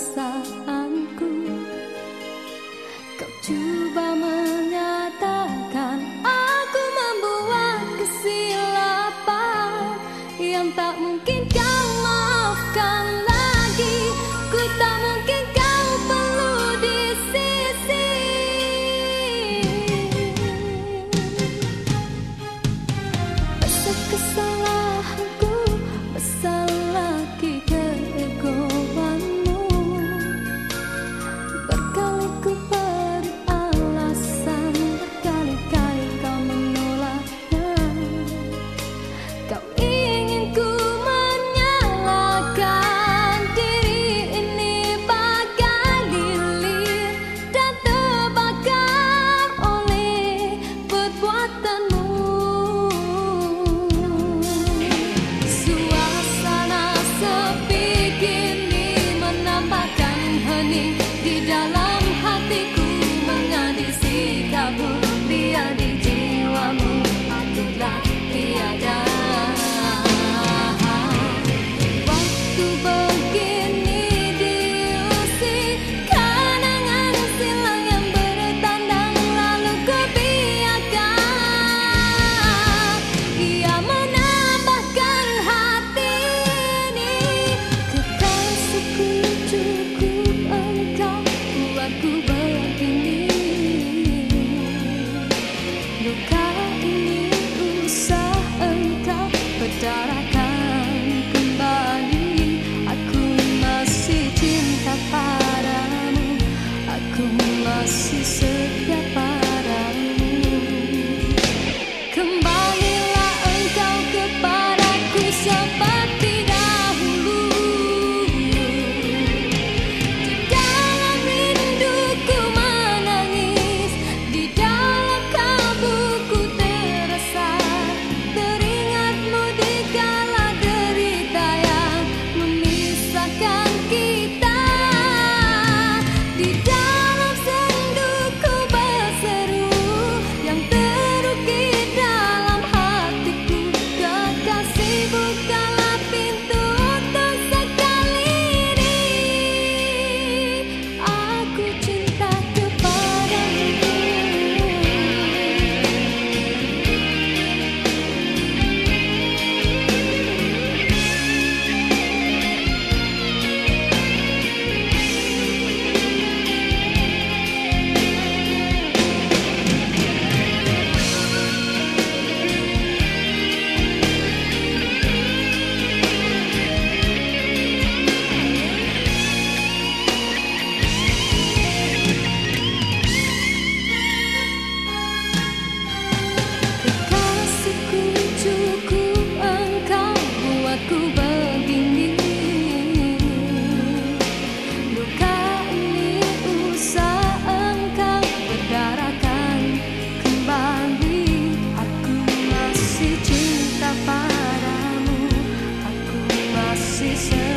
perasaanku Kau coba menyatakan Aku membuat kesilapan Yang tak mungkin But the This is.